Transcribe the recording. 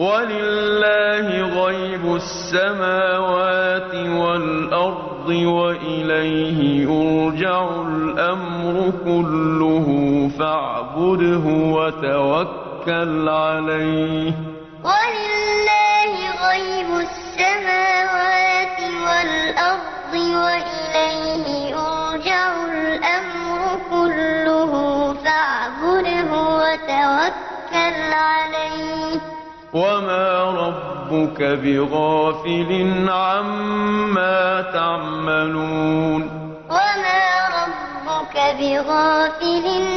وَلِلَّهِ غَيْبُ السَّمَاوَاتِ وَالْأَرْضِ وَإِلَيْهِ يُرْجَعُ الْأَمْرُ كُلُّهُ فَاعْبُدْهُ وَتَوَكَّلْ عَلَيْهِ ۚ. وَلِلَّهِ غَيْبُ السَّمَاوَاتِ وَالْأَرْضِ وَإِلَيْهِ يُرْجَعُ الْأَمْرُ كُلُّهُ فَاعْبُدْهُ وَتَوَكَّلْ عَلَيْهِ ۚ. وَمَا رَبُّكَ بِغَافِلٍ عَمَّا تَعْمَلُونَ وَمَا رَبُّكَ بِغَافِلٍ